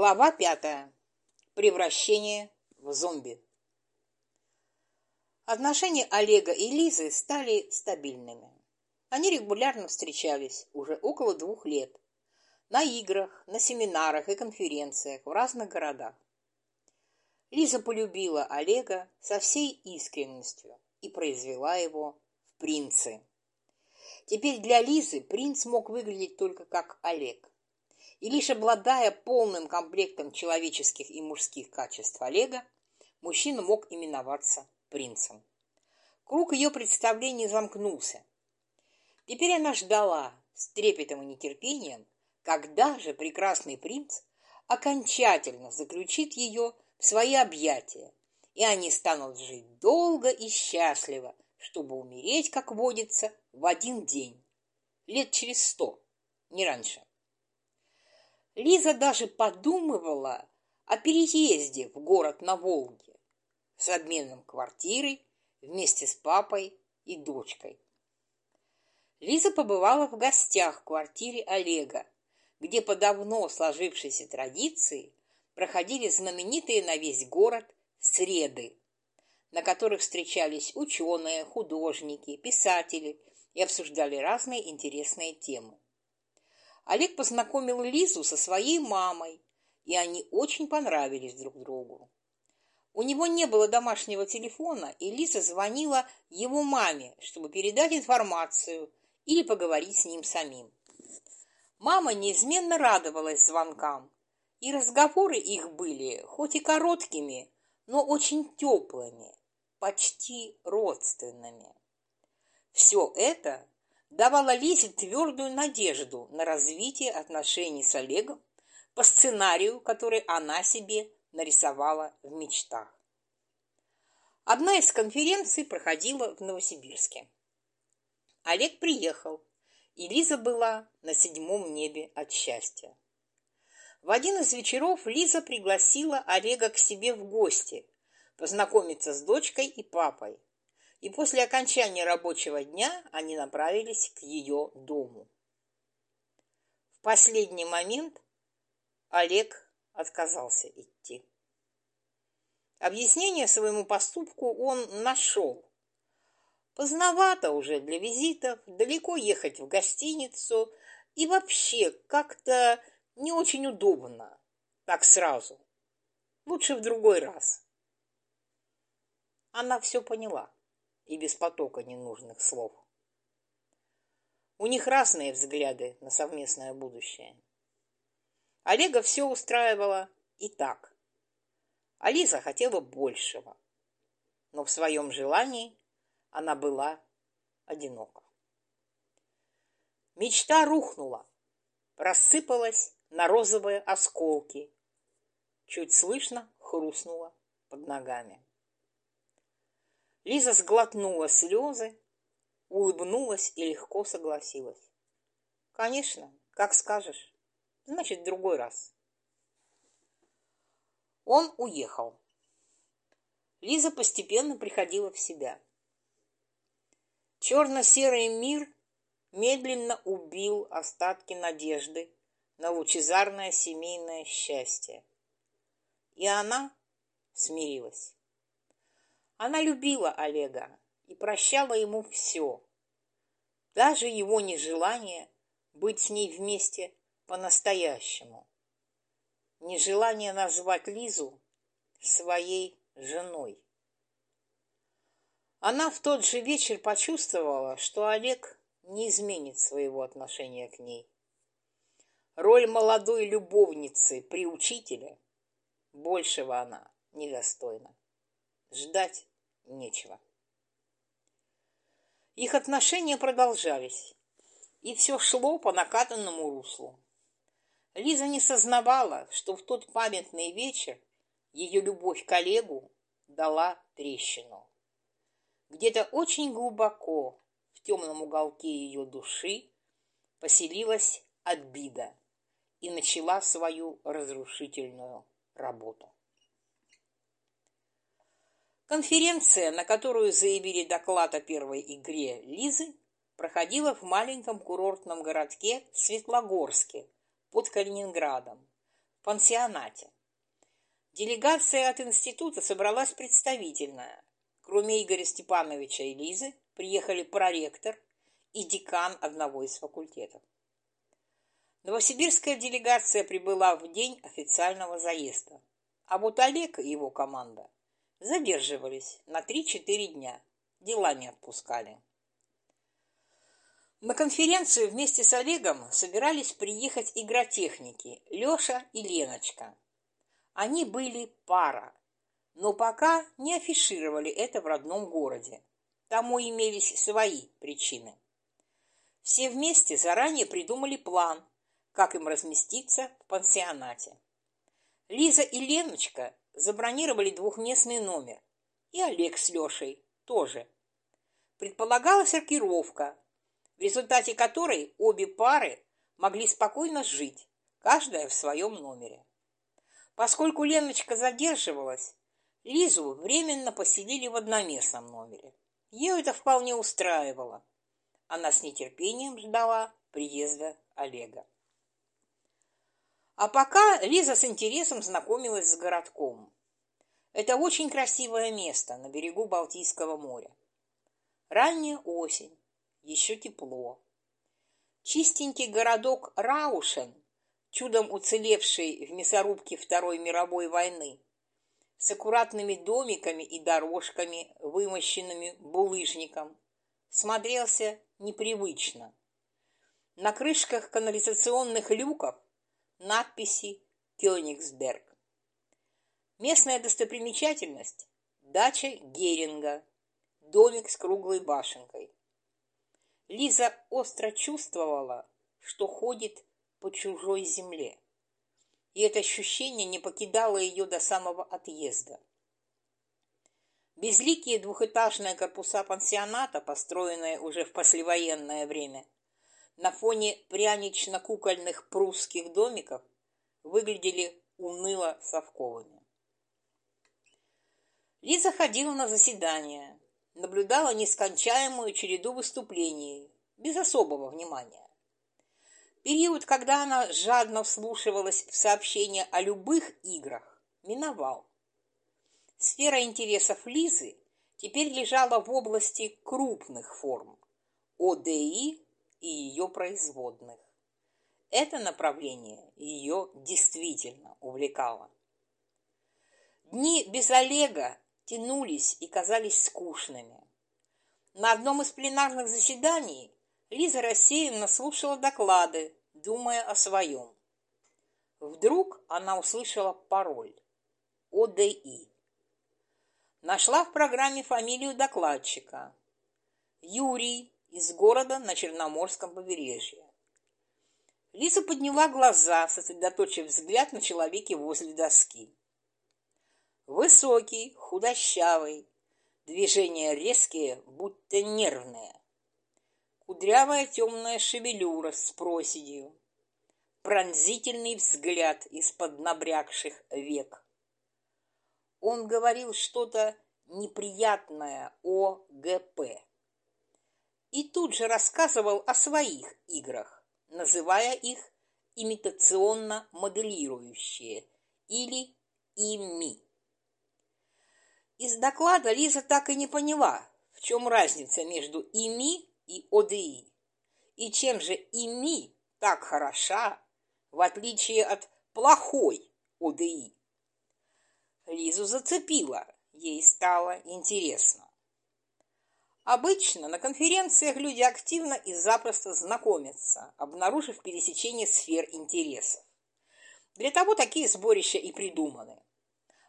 Глава пятая. Превращение в зомби. Отношения Олега и Лизы стали стабильными. Они регулярно встречались уже около двух лет на играх, на семинарах и конференциях в разных городах. Лиза полюбила Олега со всей искренностью и произвела его в принцы. Теперь для Лизы принц мог выглядеть только как Олег. И лишь обладая полным комплектом человеческих и мужских качеств Олега, мужчина мог именоваться принцем. Круг ее представлений замкнулся. Теперь она ждала с трепетом и нетерпением, когда же прекрасный принц окончательно заключит ее в свои объятия, и они станут жить долго и счастливо, чтобы умереть, как водится, в один день, лет через сто, не раньше. Лиза даже подумывала о переезде в город на Волге с обменом квартиры вместе с папой и дочкой. Лиза побывала в гостях в квартире Олега, где по давно сложившейся традиции проходили знаменитые на весь город среды, на которых встречались ученые, художники, писатели и обсуждали разные интересные темы. Олег познакомил Лизу со своей мамой, и они очень понравились друг другу. У него не было домашнего телефона, и Лиза звонила его маме, чтобы передать информацию или поговорить с ним самим. Мама неизменно радовалась звонкам, и разговоры их были, хоть и короткими, но очень теплыми, почти родственными. Все это давало Лизе твердую надежду на развитие отношений с Олегом по сценарию, который она себе нарисовала в мечтах. Одна из конференций проходила в Новосибирске. Олег приехал, и Лиза была на седьмом небе от счастья. В один из вечеров Лиза пригласила Олега к себе в гости, познакомиться с дочкой и папой. И после окончания рабочего дня они направились к ее дому. В последний момент Олег отказался идти. Объяснение своему поступку он нашел. Поздновато уже для визитов, далеко ехать в гостиницу и вообще как-то не очень удобно, так сразу. Лучше в другой раз. Она все поняла и без потока ненужных слов. У них разные взгляды на совместное будущее. Олега все устраивало и так. А Лиза хотела большего. Но в своем желании она была одинока. Мечта рухнула, рассыпалась на розовые осколки. Чуть слышно хрустнула под ногами. Лиза сглотнула слезы, улыбнулась и легко согласилась. Конечно, как скажешь. Значит, в другой раз. Он уехал. Лиза постепенно приходила в себя. Черно-серый мир медленно убил остатки надежды на лучезарное семейное счастье. И она смирилась. Она любила Олега и прощала ему все, даже его нежелание быть с ней вместе по-настоящему нежелание назвать Лизу своей женой. Она в тот же вечер почувствовала, что Олег не изменит своего отношения к ней. Роль молодой любовницы при учителе большего она недостойна. Ждать нечего. Их отношения продолжались, и все шло по накатанному руслу. Лиза не сознавала, что в тот памятный вечер ее любовь к Олегу дала трещину. Где-то очень глубоко, в темном уголке ее души, поселилась обида и начала свою разрушительную работу. Конференция, на которую заявили доклад о первой игре Лизы, проходила в маленьком курортном городке Светлогорске – под Калининградом, в пансионате. Делегация от института собралась представительная. Кроме Игоря Степановича и Лизы приехали проректор и декан одного из факультетов. Новосибирская делегация прибыла в день официального заезда, а Олег и его команда задерживались на 3-4 дня, дела не отпускали. На конференцию вместе с Олегом собирались приехать игротехники Леша и Леночка. Они были пара, но пока не афишировали это в родном городе. Тому имелись свои причины. Все вместе заранее придумали план, как им разместиться в пансионате. Лиза и Леночка забронировали двухместный номер, и Олег с Лешей тоже. Предполагалась рокировка, в результате которой обе пары могли спокойно жить, каждая в своем номере. Поскольку Леночка задерживалась, Лизу временно поселили в одноместном номере. Ее это вполне устраивало. Она с нетерпением ждала приезда Олега. А пока Лиза с интересом знакомилась с городком. Это очень красивое место на берегу Балтийского моря. Ранняя осень, еще тепло. Чистенький городок Раушен, чудом уцелевший в мясорубке Второй мировой войны, с аккуратными домиками и дорожками, вымощенными булыжником, смотрелся непривычно. На крышках канализационных люков надписи «Кёнигсберг». Местная достопримечательность – дача Геринга, домик с круглой башенкой. Лиза остро чувствовала, что ходит по чужой земле, и это ощущение не покидало ее до самого отъезда. Безликие двухэтажные корпуса пансионата, построенные уже в послевоенное время, на фоне прянично-кукольных прусских домиков, выглядели уныло-совковыми. Лиза ходила на заседания, наблюдала нескончаемую череду выступлений, без особого внимания. Период, когда она жадно вслушивалась в сообщения о любых играх, миновал. Сфера интересов Лизы теперь лежала в области крупных форм – ОДИ и ее производных. Это направление ее действительно увлекало. Дни без Олега тянулись и казались скучными. На одном из пленарных заседаний Лиза рассеянно слушала доклады, думая о своем. Вдруг она услышала пароль ОДИ. Нашла в программе фамилию докладчика. Юрий из города на Черноморском побережье. Лиза подняла глаза, сосредоточив взгляд на человеке возле доски. Высокий, худощавый, движения резкие, будто нервные. Кудрявая темная шевелюра с проседью, пронзительный взгляд из-под набрякших век. Он говорил что-то неприятное о ГП. И тут же рассказывал о своих играх, называя их имитационно-моделирующие или ИМИ. Из доклада Лиза так и не поняла, в чем разница между ИМИ и ОДИ, и чем же ИМИ так хороша, в отличие от плохой ОДИ. Лизу зацепило, ей стало интересно. Обычно на конференциях люди активно и запросто знакомятся, обнаружив пересечение сфер интересов. Для того такие сборища и придуманы.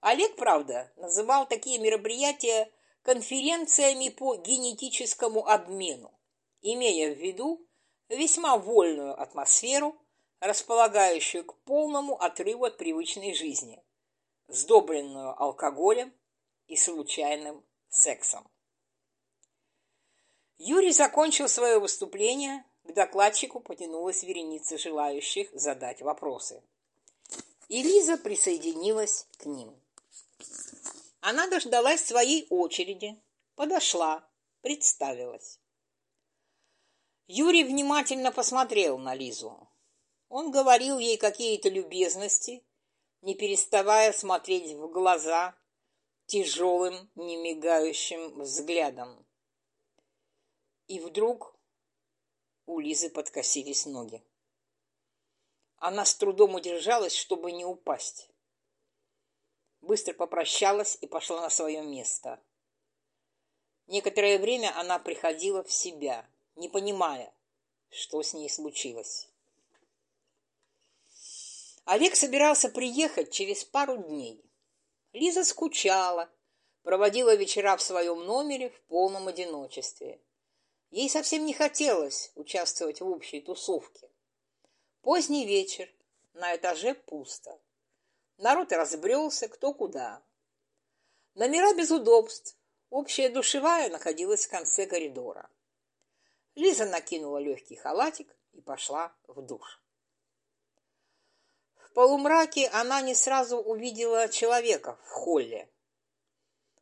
Олег, правда, называл такие мероприятия конференциями по генетическому обмену, имея в виду весьма вольную атмосферу, располагающую к полному отрыву от привычной жизни, сдобренную алкоголем и случайным сексом. Юрий закончил свое выступление, к докладчику потянулась вереница желающих задать вопросы. И Лиза присоединилась к ним. Она дождалась своей очереди, подошла, представилась. Юрий внимательно посмотрел на Лизу. Он говорил ей какие-то любезности не переставая смотреть в глаза тяжелым, немигающим взглядом. И вдруг у Лизы подкосились ноги. Она с трудом удержалась, чтобы не упасть. Быстро попрощалась и пошла на свое место. Некоторое время она приходила в себя, не понимая, что с ней случилось. Олег собирался приехать через пару дней. Лиза скучала, проводила вечера в своем номере в полном одиночестве. Ей совсем не хотелось участвовать в общей тусовке. Поздний вечер, на этаже пусто. Народ разбрелся кто куда. Номера без удобств. Общая душевая находилась в конце коридора. Лиза накинула легкий халатик и пошла в душ. В полумраке она не сразу увидела человека в холле.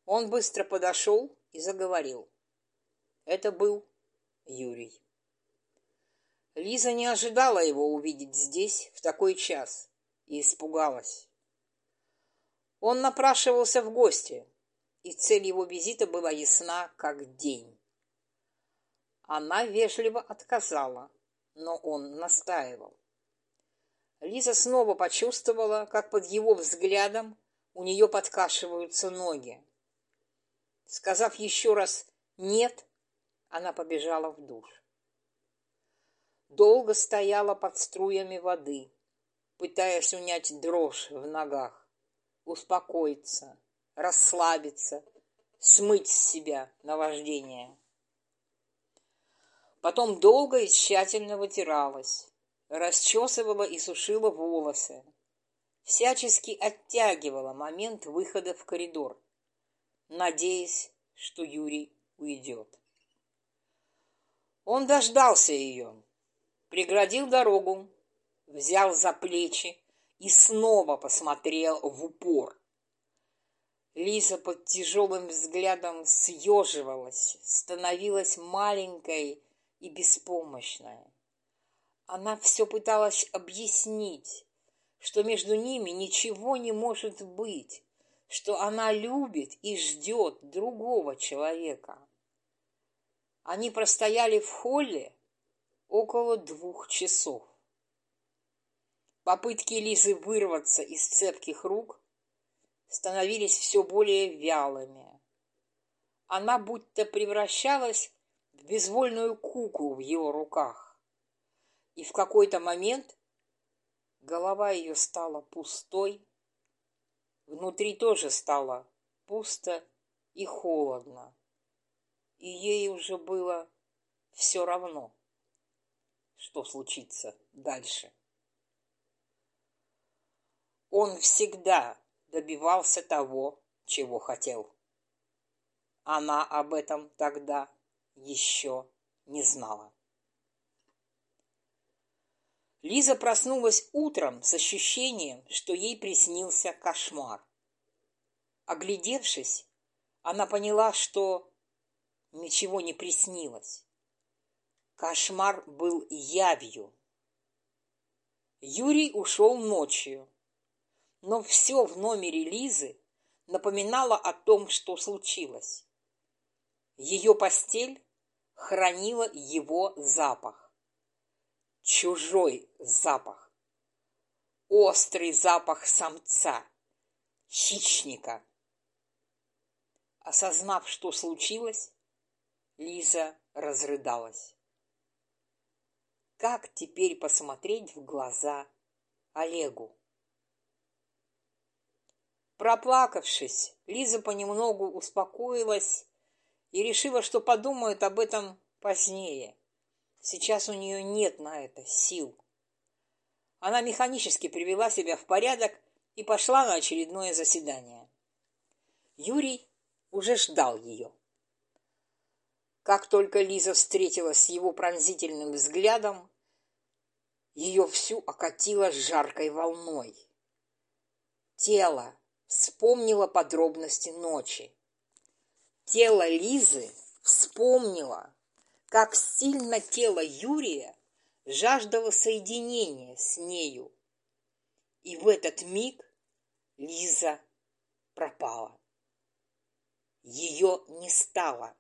Он быстро подошел и заговорил. Это был Юрий. Лиза не ожидала его увидеть здесь в такой час и испугалась. Он напрашивался в гости, и цель его визита была ясна, как день. Она вежливо отказала, но он настаивал. Лиза снова почувствовала, как под его взглядом у нее подкашиваются ноги. Сказав еще раз «нет», она побежала в душ долго стояла под струями воды, пытаясь унять дрожь в ногах, успокоиться, расслабиться, смыть с себя наваждение. Потом долго и тщательно вытиралась, расчесывала и сушила волосы, всячески оттягивала момент выхода в коридор, надеясь, что Юрий уйдет. Он дождался ее, преградил дорогу, взял за плечи и снова посмотрел в упор. Лиза под тяжелым взглядом съеживалась, становилась маленькой и беспомощной. Она все пыталась объяснить, что между ними ничего не может быть, что она любит и ждет другого человека. Они простояли в холле, около двух часов. Попытки Лизы вырваться из цепких рук становились все более вялыми. Она будто превращалась в безвольную куклу в его руках. И в какой-то момент голова ее стала пустой, внутри тоже стало пусто и холодно, и ей уже было все равно что случится дальше. Он всегда добивался того, чего хотел. Она об этом тогда еще не знала. Лиза проснулась утром с ощущением, что ей приснился кошмар. Оглядевшись, она поняла, что ничего не приснилось. Кошмар был явью. Юрий ушел ночью, но все в номере Лизы напоминало о том, что случилось. Ее постель хранила его запах. Чужой запах. Острый запах самца, хищника. Осознав, что случилось, Лиза разрыдалась. Как теперь посмотреть в глаза Олегу? Проплакавшись, Лиза понемногу успокоилась и решила, что подумает об этом позднее. Сейчас у нее нет на это сил. Она механически привела себя в порядок и пошла на очередное заседание. Юрий уже ждал ее. Как только Лиза встретилась с его пронзительным взглядом, ее всю окатило жаркой волной. Тело вспомнило подробности ночи. Тело Лизы вспомнило, как сильно тело Юрия жаждало соединения с нею. И в этот миг Лиза пропала. Ее не стало.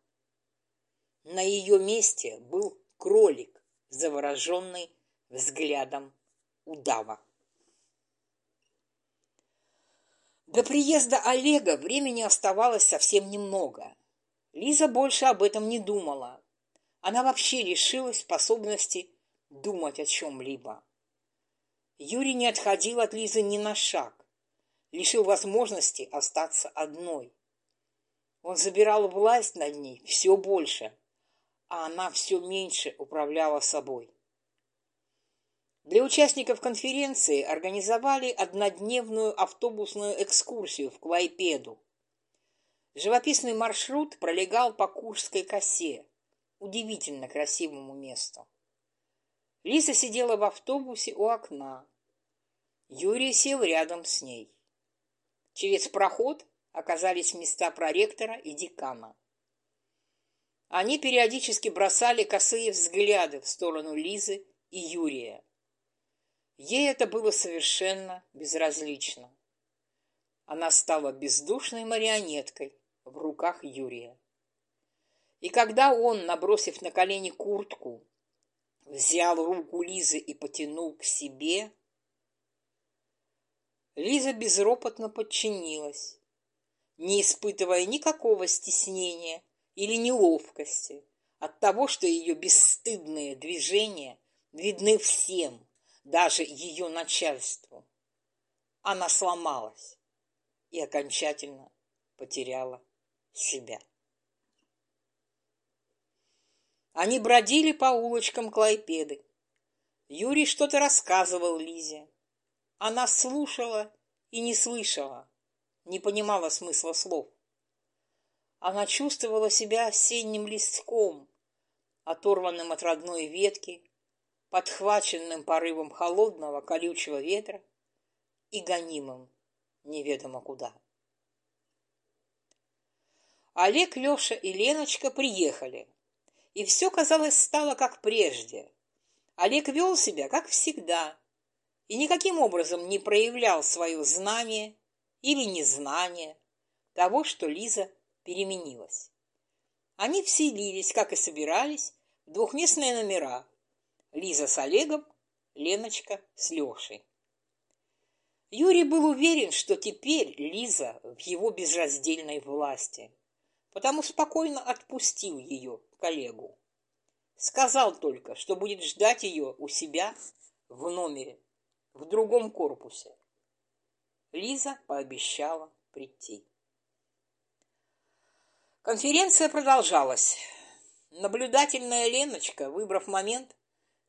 На ее месте был кролик, завороженный взглядом удава. До приезда Олега времени оставалось совсем немного. Лиза больше об этом не думала. Она вообще лишилась способности думать о чем-либо. Юрий не отходил от Лизы ни на шаг, лишил возможности остаться одной. Он забирал власть над ней все больше, а она все меньше управляла собой. Для участников конференции организовали однодневную автобусную экскурсию в Клайпеду. Живописный маршрут пролегал по Куршской косе, удивительно красивому месту. Лиза сидела в автобусе у окна. Юрий сел рядом с ней. Через проход оказались места проректора и декана. Они периодически бросали косые взгляды в сторону Лизы и Юрия. Ей это было совершенно безразлично. Она стала бездушной марионеткой в руках Юрия. И когда он, набросив на колени куртку, взял руку Лизы и потянул к себе, Лиза безропотно подчинилась, не испытывая никакого стеснения или неловкости от того, что ее бесстыдные движения видны всем, даже ее начальству. Она сломалась и окончательно потеряла себя. Они бродили по улочкам Клайпеды. Юрий что-то рассказывал Лизе. Она слушала и не слышала, не понимала смысла слов. Она чувствовала себя осенним листком, оторванным от родной ветки, подхваченным порывом холодного колючего ветра и гонимым неведомо куда. Олег, Леша и Леночка приехали, и все, казалось, стало как прежде. Олег вел себя, как всегда, и никаким образом не проявлял свое знание или незнание того, что Лиза переменилась. Они вселились, как и собирались, в двухместные номера. Лиза с Олегом, Леночка с Лешей. Юрий был уверен, что теперь Лиза в его безраздельной власти, потому спокойно отпустил ее коллегу. Сказал только, что будет ждать ее у себя в номере, в другом корпусе. Лиза пообещала прийти. Конференция продолжалась. Наблюдательная Леночка, выбрав момент,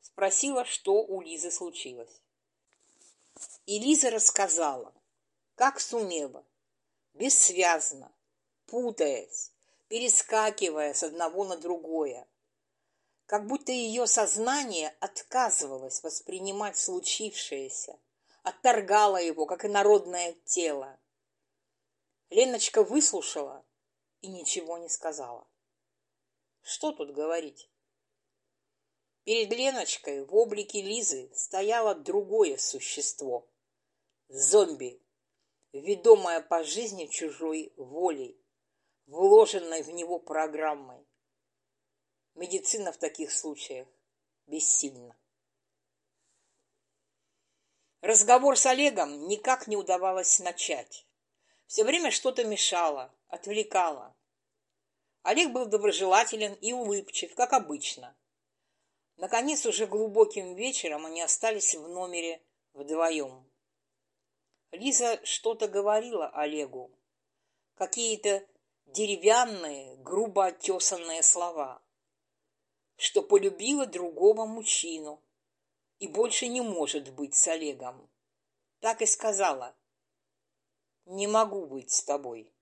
спросила, что у Лизы случилось. И Лиза рассказала, как сумела, бессвязно, путаясь, перескакивая с одного на другое, как будто ее сознание отказывалось воспринимать случившееся, отторгало его, как и народное тело. Леночка выслушала и ничего не сказала. Что тут говорить? Перед Леночкой в облике Лизы стояло другое существо. Зомби, ведомое по жизни чужой волей, вложенной в него программой. Медицина в таких случаях бессильна. Разговор с Олегом никак не удавалось начать. Все время что-то мешало, отвлекало. Олег был доброжелателен и улыбчив, как обычно. Наконец, уже глубоким вечером они остались в номере вдвоем. Лиза что-то говорила Олегу. Какие-то деревянные, грубо оттесанные слова. Что полюбила другого мужчину и больше не может быть с Олегом. Так и сказала. Не могу быть с тобой.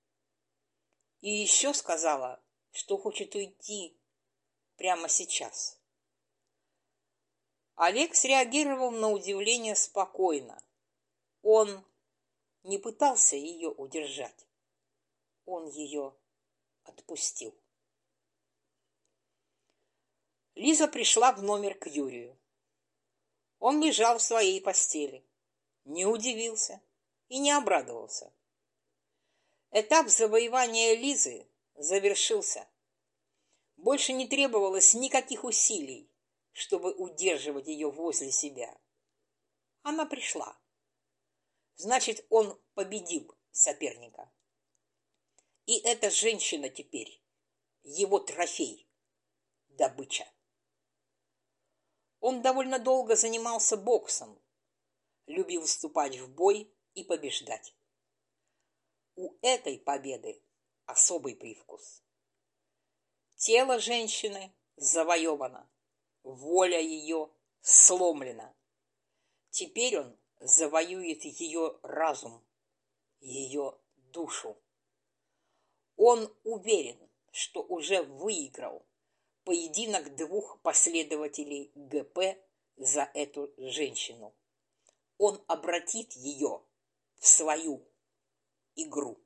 И еще сказала, что хочет уйти прямо сейчас. Олег среагировал на удивление спокойно. Он не пытался ее удержать. Он ее отпустил. Лиза пришла в номер к Юрию. Он лежал в своей постели, не удивился и не обрадовался. Этап завоевания Лизы завершился. Больше не требовалось никаких усилий, чтобы удерживать ее возле себя. Она пришла. Значит, он победил соперника. И эта женщина теперь его трофей, добыча. Он довольно долго занимался боксом, любил вступать в бой и побеждать. У этой победы особый привкус. Тело женщины завоевано, воля ее сломлена. Теперь он завоюет ее разум, ее душу. Он уверен, что уже выиграл поединок двух последователей ГП за эту женщину. Он обратит ее в свою игру.